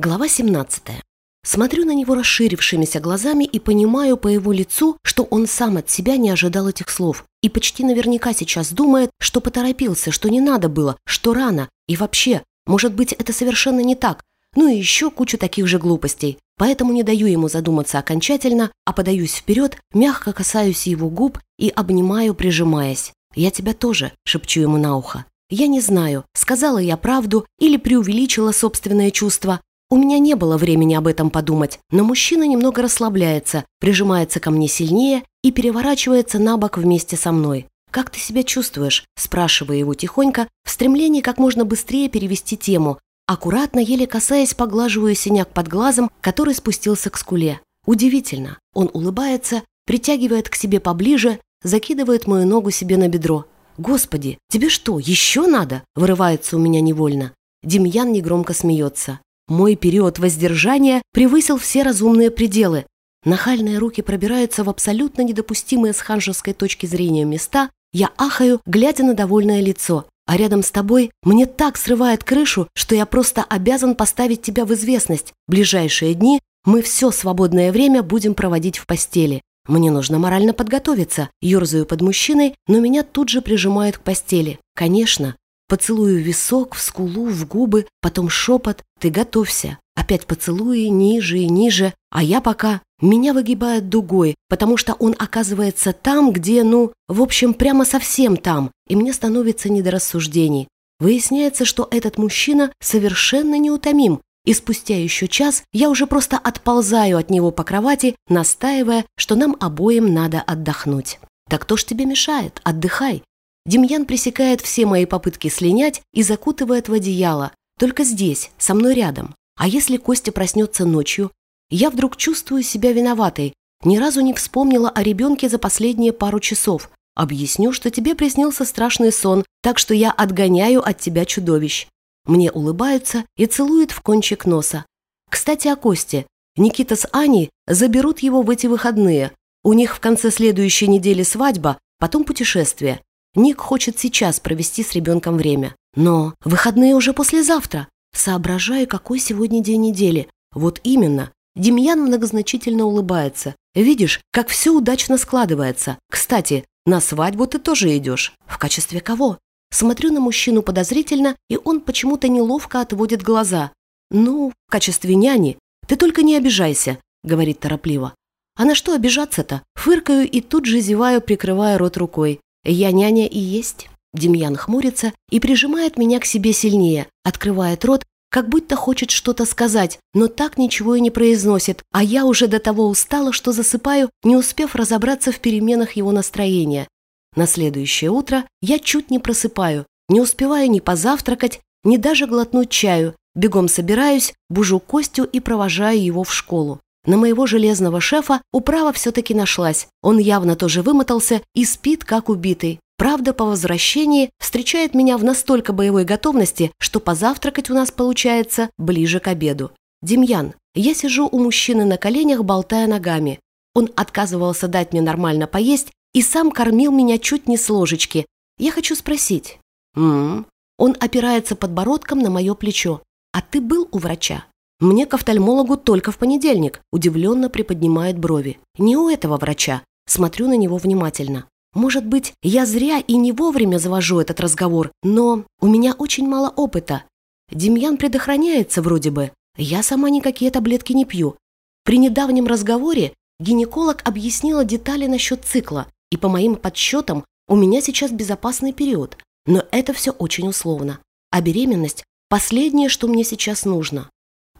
Глава 17. Смотрю на него расширившимися глазами и понимаю по его лицу, что он сам от себя не ожидал этих слов. И почти наверняка сейчас думает, что поторопился, что не надо было, что рано. И вообще, может быть, это совершенно не так. Ну и еще кучу таких же глупостей. Поэтому не даю ему задуматься окончательно, а подаюсь вперед, мягко касаюсь его губ и обнимаю, прижимаясь. «Я тебя тоже», — шепчу ему на ухо. Я не знаю, сказала я правду или преувеличила собственное чувство, у меня не было времени об этом подумать, но мужчина немного расслабляется, прижимается ко мне сильнее и переворачивается на бок вместе со мной. «Как ты себя чувствуешь?» – спрашивая его тихонько, в стремлении как можно быстрее перевести тему. Аккуратно, еле касаясь, поглаживаю синяк под глазом, который спустился к скуле. Удивительно. Он улыбается, притягивает к себе поближе, закидывает мою ногу себе на бедро. «Господи, тебе что, еще надо?» – вырывается у меня невольно. Демьян негромко смеется. Мой период воздержания превысил все разумные пределы. Нахальные руки пробираются в абсолютно недопустимые с ханжеской точки зрения места. Я ахаю, глядя на довольное лицо. А рядом с тобой мне так срывает крышу, что я просто обязан поставить тебя в известность. Ближайшие дни мы все свободное время будем проводить в постели. Мне нужно морально подготовиться. Ёрзаю под мужчиной, но меня тут же прижимают к постели. Конечно, Поцелую в висок, в скулу, в губы, потом шепот. Ты готовься. Опять поцелуи ниже и ниже. А я пока... Меня выгибает дугой, потому что он оказывается там, где, ну, в общем, прямо совсем там. И мне становится не до рассуждений. Выясняется, что этот мужчина совершенно неутомим, и спустя еще час я уже просто отползаю от него по кровати, настаивая, что нам обоим надо отдохнуть. «Так кто ж тебе мешает? Отдыхай. Демьян пресекает все мои попытки слинять и закутывает в одеяло. Только здесь, со мной рядом. А если Костя проснется ночью? Я вдруг чувствую себя виноватой. Ни разу не вспомнила о ребенке за последние пару часов. Объясню, что тебе приснился страшный сон, так что я отгоняю от тебя чудовищ. Мне улыбаются и целуют в кончик носа. Кстати, о Косте. Никита с Аней заберут его в эти выходные. У них в конце следующей недели свадьба, потом путешествие. Ник хочет сейчас провести с ребенком время. Но выходные уже послезавтра. Соображаю, какой сегодня день недели. Вот именно. Демьян многозначительно улыбается. Видишь, как все удачно складывается. Кстати, на свадьбу ты тоже идешь. В качестве кого? Смотрю на мужчину подозрительно, и он почему-то неловко отводит глаза. «Ну, в качестве няни. Ты только не обижайся», — говорит торопливо. «А на что обижаться-то?» Фыркаю и тут же зеваю, прикрывая рот рукой. «Я няня и есть». Демьян хмурится и прижимает меня к себе сильнее, открывает рот, как будто хочет что-то сказать, но так ничего и не произносит, а я уже до того устала, что засыпаю, не успев разобраться в переменах его настроения. На следующее утро я чуть не просыпаю, не успеваю ни позавтракать, ни даже глотнуть чаю, бегом собираюсь, бужу Костю и провожаю его в школу. На моего железного шефа управа все-таки нашлась. Он явно тоже вымотался и спит, как убитый. Правда, по возвращении встречает меня в настолько боевой готовности, что позавтракать у нас получается ближе к обеду. Демьян, я сижу у мужчины на коленях, болтая ногами. Он отказывался дать мне нормально поесть и сам кормил меня чуть не с ложечки. Я хочу спросить. М -м -м. Он опирается подбородком на мое плечо. А ты был у врача? Мне к офтальмологу только в понедельник, удивленно приподнимает брови. Не у этого врача. Смотрю на него внимательно. Может быть, я зря и не вовремя завожу этот разговор, но у меня очень мало опыта. Демьян предохраняется вроде бы. Я сама никакие таблетки не пью. При недавнем разговоре гинеколог объяснила детали насчет цикла, и по моим подсчетам у меня сейчас безопасный период. Но это все очень условно. А беременность – последнее, что мне сейчас нужно.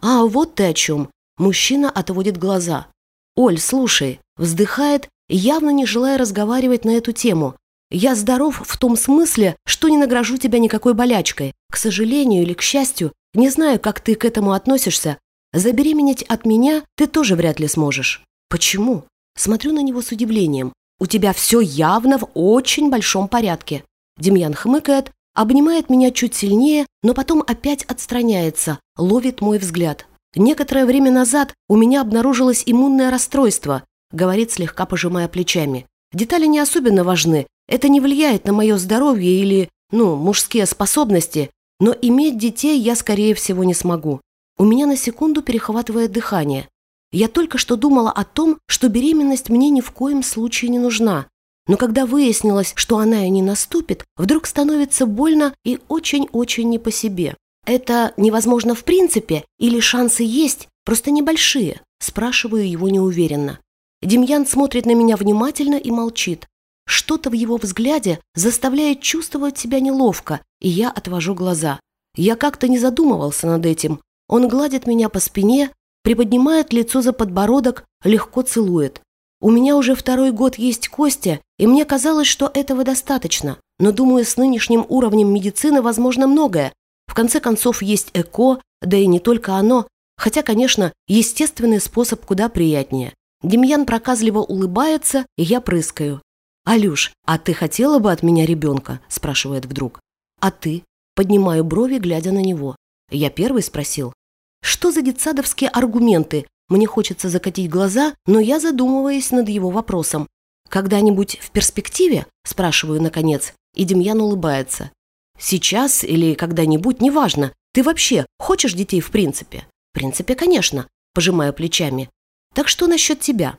«А, вот ты о чем!» Мужчина отводит глаза. «Оль, слушай!» Вздыхает, явно не желая разговаривать на эту тему. «Я здоров в том смысле, что не награжу тебя никакой болячкой. К сожалению или к счастью, не знаю, как ты к этому относишься. Забеременеть от меня ты тоже вряд ли сможешь». «Почему?» Смотрю на него с удивлением. «У тебя все явно в очень большом порядке». Демьян хмыкает, обнимает меня чуть сильнее, но потом опять отстраняется, ловит мой взгляд. «Некоторое время назад у меня обнаружилось иммунное расстройство», говорит, слегка пожимая плечами. «Детали не особенно важны. Это не влияет на мое здоровье или, ну, мужские способности, но иметь детей я, скорее всего, не смогу. У меня на секунду перехватывает дыхание. Я только что думала о том, что беременность мне ни в коем случае не нужна. Но когда выяснилось, что она и не наступит, вдруг становится больно и очень-очень не по себе. Это невозможно в принципе или шансы есть, просто небольшие? Спрашиваю его неуверенно. Демьян смотрит на меня внимательно и молчит. Что-то в его взгляде заставляет чувствовать себя неловко, и я отвожу глаза. Я как-то не задумывался над этим. Он гладит меня по спине, приподнимает лицо за подбородок, легко целует. У меня уже второй год есть Костя, и мне казалось, что этого достаточно. Но, думаю, с нынешним уровнем медицины возможно многое. В конце концов, есть ЭКО, да и не только оно. Хотя, конечно, естественный способ куда приятнее. Демьян проказливо улыбается, и я прыскаю. «Алюш, а ты хотела бы от меня ребенка?» – спрашивает вдруг. «А ты?» – поднимаю брови, глядя на него. Я первый спросил. «Что за детсадовские аргументы? Мне хочется закатить глаза, но я задумываюсь над его вопросом. «Когда-нибудь в перспективе?» – спрашиваю наконец, и Демьян улыбается. «Сейчас или когда-нибудь, неважно. Ты вообще хочешь детей в принципе?» «В принципе, конечно», – пожимаю плечами. «Так что насчет тебя?»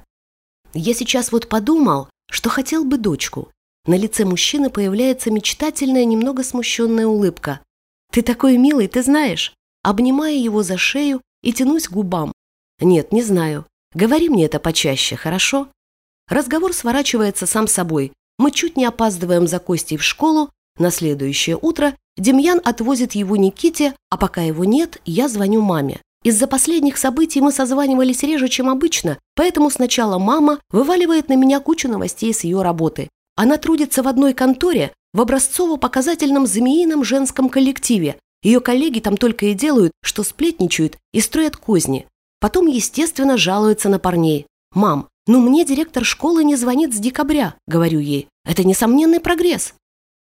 Я сейчас вот подумал, что хотел бы дочку. На лице мужчины появляется мечтательная, немного смущенная улыбка. «Ты такой милый, ты знаешь?» Обнимаю его за шею и тянусь к губам. «Нет, не знаю. Говори мне это почаще, хорошо?» Разговор сворачивается сам собой. Мы чуть не опаздываем за Костей в школу. На следующее утро Демьян отвозит его Никите, а пока его нет, я звоню маме. Из-за последних событий мы созванивались реже, чем обычно, поэтому сначала мама вываливает на меня кучу новостей с ее работы. Она трудится в одной конторе в образцово-показательном змеином женском коллективе. Ее коллеги там только и делают, что сплетничают и строят козни. Потом, естественно, жалуются на парней. «Мам, ну мне директор школы не звонит с декабря», — говорю ей. «Это несомненный прогресс».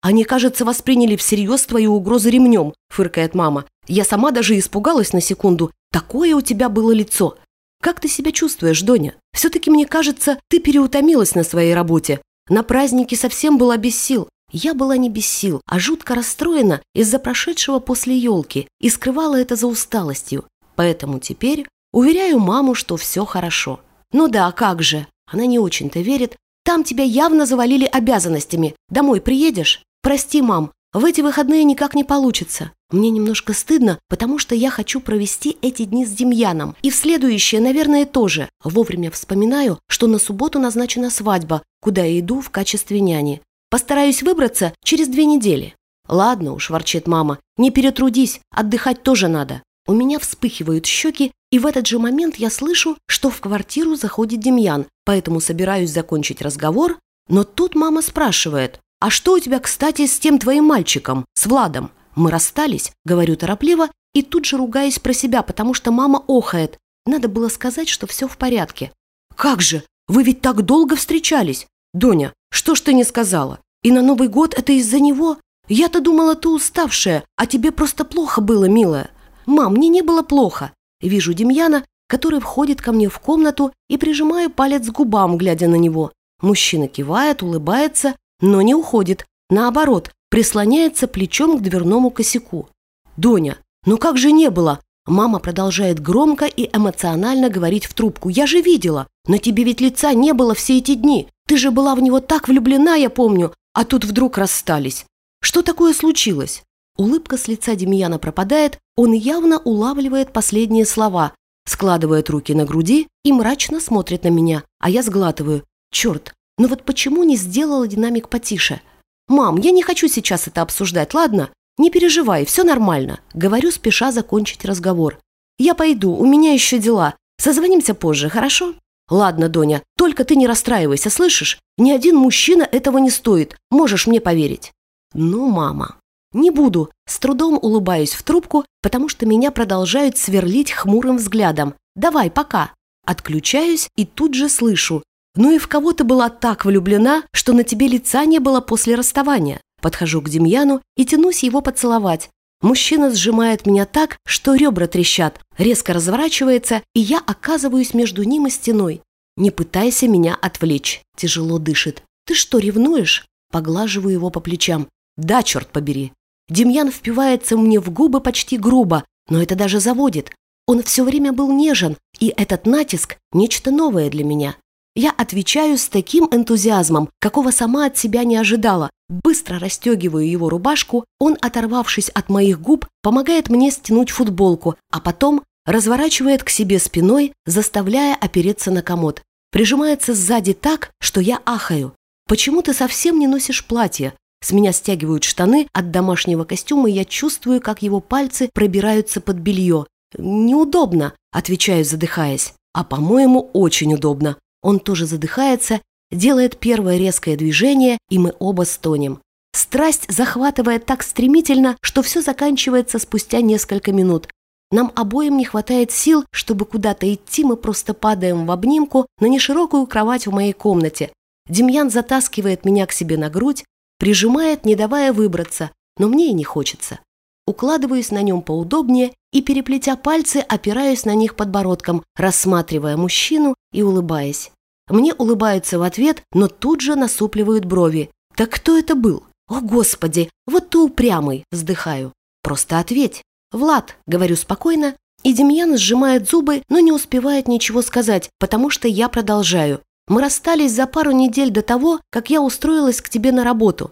«Они, кажется, восприняли всерьез твои угрозы ремнем», — фыркает мама. «Я сама даже испугалась на секунду. Такое у тебя было лицо. Как ты себя чувствуешь, Доня? Все-таки, мне кажется, ты переутомилась на своей работе. На празднике совсем была без сил. Я была не без сил, а жутко расстроена из-за прошедшего после елки и скрывала это за усталостью. Поэтому теперь уверяю маму, что все хорошо. Ну да, как же. Она не очень-то верит. Там тебя явно завалили обязанностями. Домой приедешь? Прости, мам, в эти выходные никак не получится. Мне немножко стыдно, потому что я хочу провести эти дни с Демьяном. И в следующее, наверное, тоже. Вовремя вспоминаю, что на субботу назначена свадьба, куда я иду в качестве няни. Постараюсь выбраться через две недели. Ладно уж, ворчит мама, не перетрудись, отдыхать тоже надо. У меня вспыхивают щеки, и в этот же момент я слышу, что в квартиру заходит Демьян, поэтому собираюсь закончить разговор, но тут мама спрашивает, «А что у тебя, кстати, с тем твоим мальчиком, с Владом?» Мы расстались, говорю торопливо, и тут же ругаюсь про себя, потому что мама охает. Надо было сказать, что все в порядке. «Как же? Вы ведь так долго встречались! Доня, что ж ты не сказала? И на Новый год это из-за него? Я-то думала, ты уставшая, а тебе просто плохо было, милая. Мам, мне не было плохо. Вижу Демьяна, который входит ко мне в комнату и прижимаю палец к губам, глядя на него. Мужчина кивает, улыбается, но не уходит. Наоборот, прислоняется плечом к дверному косяку. «Доня, ну как же не было?» Мама продолжает громко и эмоционально говорить в трубку. «Я же видела! На тебе ведь лица не было все эти дни! Ты же была в него так влюблена, я помню! А тут вдруг расстались! Что такое случилось?» Улыбка с лица Демьяна пропадает, он явно улавливает последние слова, складывает руки на груди и мрачно смотрит на меня, а я сглатываю. «Черт, ну вот почему не сделала динамик потише?» «Мам, я не хочу сейчас это обсуждать, ладно? Не переживай, все нормально», — говорю, спеша закончить разговор. «Я пойду, у меня еще дела. Созвонимся позже, хорошо?» «Ладно, Доня, только ты не расстраивайся, слышишь? Ни один мужчина этого не стоит, можешь мне поверить». «Ну, мама». «Не буду», с трудом улыбаюсь в трубку, потому что меня продолжают сверлить хмурым взглядом. «Давай, пока». Отключаюсь и тут же слышу. Ну и в кого ты была так влюблена, что на тебе лица не было после расставания? Подхожу к Демьяну и тянусь его поцеловать. Мужчина сжимает меня так, что ребра трещат, резко разворачивается, и я оказываюсь между ним и стеной. Не пытайся меня отвлечь. Тяжело дышит. Ты что, ревнуешь? Поглаживаю его по плечам. Да, черт побери. Демьян впивается мне в губы почти грубо, но это даже заводит. Он все время был нежен, и этот натиск – нечто новое для меня. Я отвечаю с таким энтузиазмом, какого сама от себя не ожидала. Быстро расстегиваю его рубашку, он, оторвавшись от моих губ, помогает мне стянуть футболку, а потом разворачивает к себе спиной, заставляя опереться на комод. Прижимается сзади так, что я ахаю. «Почему ты совсем не носишь платье?» С меня стягивают штаны от домашнего костюма, и я чувствую, как его пальцы пробираются под белье. «Неудобно», – отвечаю, задыхаясь. «А, по-моему, очень удобно». Он тоже задыхается, делает первое резкое движение, и мы оба стонем. Страсть захватывает так стремительно, что все заканчивается спустя несколько минут. Нам обоим не хватает сил, чтобы куда-то идти, мы просто падаем в обнимку на неширокую кровать в моей комнате. Демьян затаскивает меня к себе на грудь, прижимает, не давая выбраться, но мне и не хочется. Укладываюсь на нем поудобнее и, переплетя пальцы, опираюсь на них подбородком, рассматривая мужчину и улыбаясь. Мне улыбаются в ответ, но тут же насупливают брови. «Так кто это был? О, Господи! Вот ты упрямый!» – вздыхаю. «Просто ответь!» «Влад!» – говорю спокойно, и Демьян сжимает зубы, но не успевает ничего сказать, потому что я продолжаю. «Мы расстались за пару недель до того, как я устроилась к тебе на работу.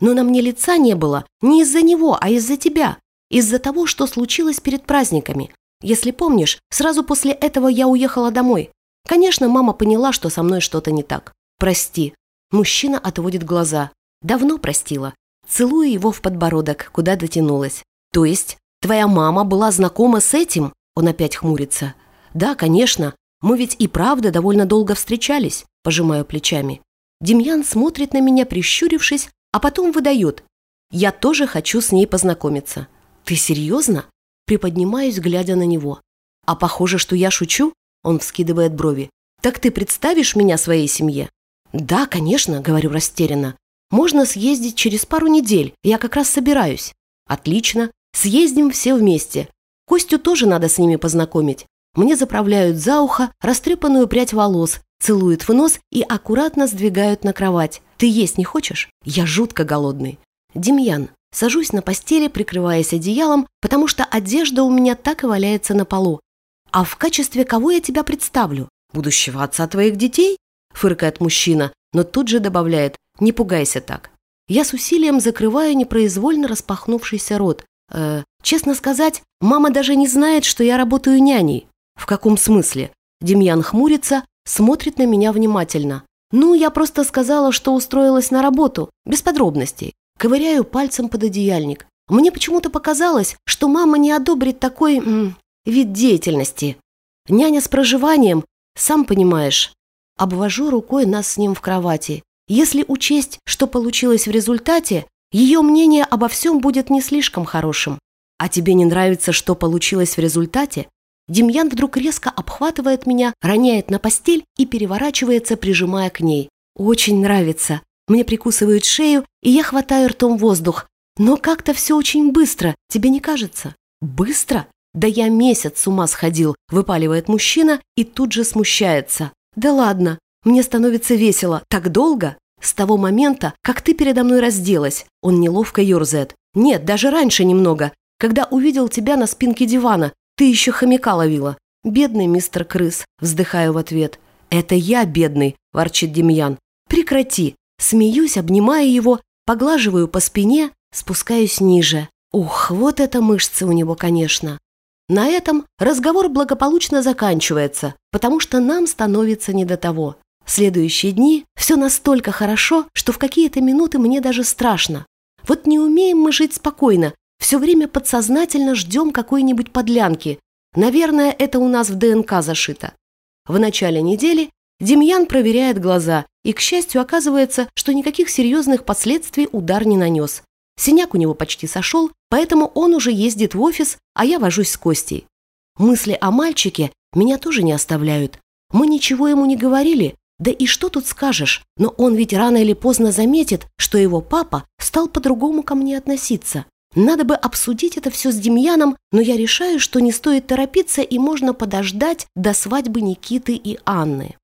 Но на мне лица не было не из-за него, а из-за тебя. Из-за того, что случилось перед праздниками. Если помнишь, сразу после этого я уехала домой. Конечно, мама поняла, что со мной что-то не так. Прости. Мужчина отводит глаза. Давно простила. Целую его в подбородок, куда дотянулась. То есть, твоя мама была знакома с этим? Он опять хмурится. Да, конечно. Мы ведь и правда довольно долго встречались. Пожимаю плечами. Демьян смотрит на меня, прищурившись, а потом выдает. Я тоже хочу с ней познакомиться. «Ты серьезно?» Приподнимаюсь, глядя на него. «А похоже, что я шучу?» Он вскидывает брови. «Так ты представишь меня своей семье?» «Да, конечно», — говорю растерянно. «Можно съездить через пару недель, я как раз собираюсь». «Отлично, съездим все вместе. Костю тоже надо с ними познакомить. Мне заправляют за ухо растрепанную прядь волос, целуют в нос и аккуратно сдвигают на кровать. Ты есть не хочешь? Я жутко голодный. Демьян, Сажусь на постели, прикрываясь одеялом, потому что одежда у меня так и валяется на полу. «А в качестве кого я тебя представлю? Будущего отца твоих детей?» Фыркает мужчина, но тут же добавляет «Не пугайся так». Я с усилием закрываю непроизвольно распахнувшийся рот. Э, честно сказать, мама даже не знает, что я работаю няней. В каком смысле? Демьян хмурится, смотрит на меня внимательно. Ну, я просто сказала, что устроилась на работу, без подробностей. Ковыряю пальцем под одеяльник. Мне почему-то показалось, что мама не одобрит такой м, вид деятельности. Няня с проживанием, сам понимаешь. Обвожу рукой нас с ним в кровати. Если учесть, что получилось в результате, ее мнение обо всем будет не слишком хорошим. А тебе не нравится, что получилось в результате? Демьян вдруг резко обхватывает меня, роняет на постель и переворачивается, прижимая к ней. Очень нравится. Мне прикусывают шею, и я хватаю ртом воздух. Но как-то все очень быстро, тебе не кажется? Быстро? Да я месяц с ума сходил, выпаливает мужчина и тут же смущается. Да ладно, мне становится весело. Так долго? С того момента, как ты передо мной разделась. Он неловко ерзает. Нет, даже раньше немного. Когда увидел тебя на спинке дивана, ты еще хомяка ловила. Бедный мистер Крыс, вздыхаю в ответ. Это я бедный, ворчит Демьян. Прекрати, Смеюсь, обнимаю его, поглаживаю по спине, спускаюсь ниже. Ух, вот это мышцы у него, конечно. На этом разговор благополучно заканчивается, потому что нам становится не до того. Следующие дни все настолько хорошо, что в какие-то минуты мне даже страшно. Вот не умеем мы жить спокойно, все время подсознательно ждем какой-нибудь подлянки. Наверное, это у нас в ДНК зашито. В начале недели Демьян проверяет глаза, и, к счастью, оказывается, что никаких серьезных последствий удар не нанес. Синяк у него почти сошел, поэтому он уже ездит в офис, а я вожусь с Костей. Мысли о мальчике меня тоже не оставляют. Мы ничего ему не говорили, да и что тут скажешь, но он ведь рано или поздно заметит, что его папа стал по-другому ко мне относиться. Надо бы обсудить это все с Демьяном, но я решаю, что не стоит торопиться и можно подождать до свадьбы Никиты и Анны.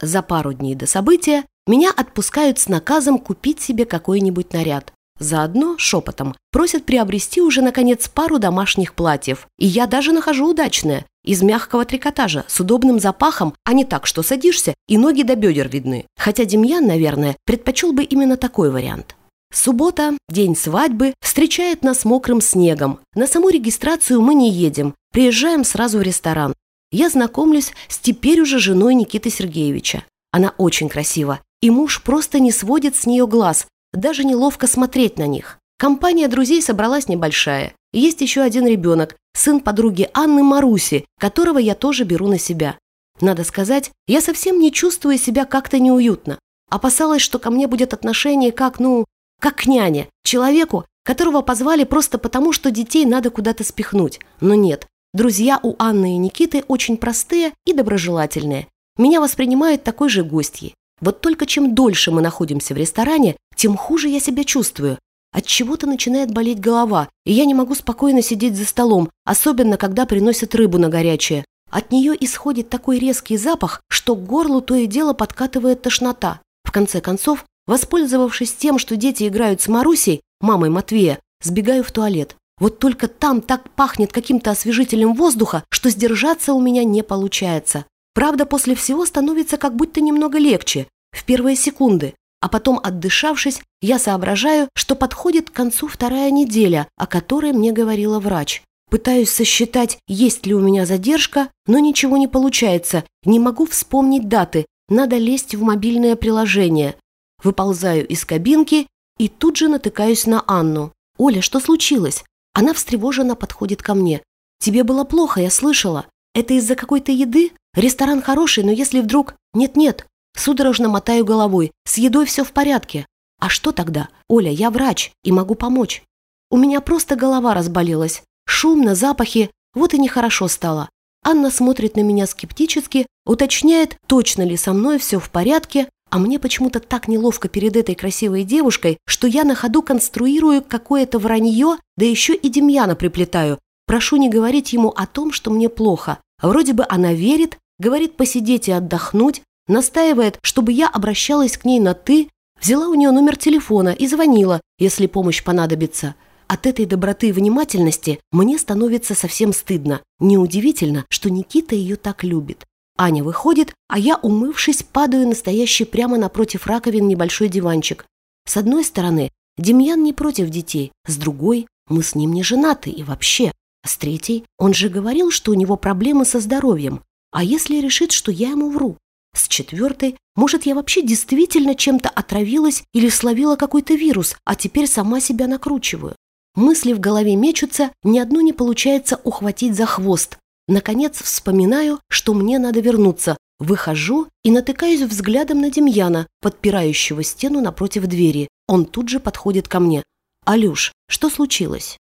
За пару дней до события меня отпускают с наказом купить себе какой-нибудь наряд. Заодно, шепотом, просят приобрести уже, наконец, пару домашних платьев. И я даже нахожу удачное. из мягкого трикотажа, с удобным запахом, а не так, что садишься и ноги до бедер видны. Хотя Демьян, наверное, предпочел бы именно такой вариант. Суббота, день свадьбы, встречает нас мокрым снегом. На саму регистрацию мы не едем, приезжаем сразу в ресторан. Я знакомлюсь с теперь уже женой Никиты Сергеевича. Она очень красива, и муж просто не сводит с нее глаз, даже неловко смотреть на них. Компания друзей собралась небольшая. Есть еще один ребенок, сын подруги Анны Маруси, которого я тоже беру на себя. Надо сказать, я совсем не чувствую себя как-то неуютно. Опасалась, что ко мне будет отношение как, ну, как к няне, человеку, которого позвали просто потому, что детей надо куда-то спихнуть. Но нет, друзья у Анны и Никиты очень простые и доброжелательные. Меня воспринимают такой же гостьей. Вот только чем дольше мы находимся в ресторане, тем хуже я себя чувствую. От чего-то начинает болеть голова, и я не могу спокойно сидеть за столом, особенно когда приносят рыбу на горячее. От нее исходит такой резкий запах, что к горлу то и дело подкатывает тошнота. В конце концов, воспользовавшись тем, что дети играют с Марусей, мамой Матвея, сбегаю в туалет. Вот только там так пахнет каким-то освежителем воздуха, что сдержаться у меня не получается. Правда, после всего становится как будто немного легче, в первые секунды, а потом, отдышавшись, я соображаю, что подходит к концу вторая неделя, о которой мне говорила врач. Пытаюсь сосчитать, есть ли у меня задержка, но ничего не получается. Не могу вспомнить даты. Надо лезть в мобильное приложение. Выползаю из кабинки и тут же натыкаюсь на Анну. «Оля, что случилось?» Она встревоженно подходит ко мне. «Тебе было плохо, я слышала. Это из-за какой-то еды? Ресторан хороший, но если вдруг...» «Нет-нет, Судорожно мотаю головой. С едой все в порядке. А что тогда? Оля, я врач и могу помочь. У меня просто голова разболелась. Шумно, запахи. Вот и нехорошо стало. Анна смотрит на меня скептически, уточняет, точно ли со мной все в порядке, а мне почему-то так неловко перед этой красивой девушкой, что я на ходу конструирую какое-то вранье, да еще и Демьяна приплетаю. Прошу не говорить ему о том, что мне плохо. Вроде бы она верит, говорит посидеть и отдохнуть, Настаивает, чтобы я обращалась к ней на «ты», взяла у нее номер телефона и звонила, если помощь понадобится. От этой доброты и внимательности мне становится совсем стыдно. Неудивительно, что Никита ее так любит. Аня выходит, а я, умывшись, падаю настоящий прямо напротив раковин небольшой диванчик. С одной стороны, Демьян не против детей, с другой, мы с ним не женаты и вообще. С третьей, он же говорил, что у него проблемы со здоровьем. А если решит, что я ему вру? С четвертой, может, я вообще действительно чем-то отравилась или словила какой-то вирус, а теперь сама себя накручиваю. Мысли в голове мечутся, ни одну не получается ухватить за хвост. Наконец вспоминаю, что мне надо вернуться. Выхожу и натыкаюсь взглядом на Демьяна, подпирающего стену напротив двери. Он тут же подходит ко мне. «Алюш, что случилось?»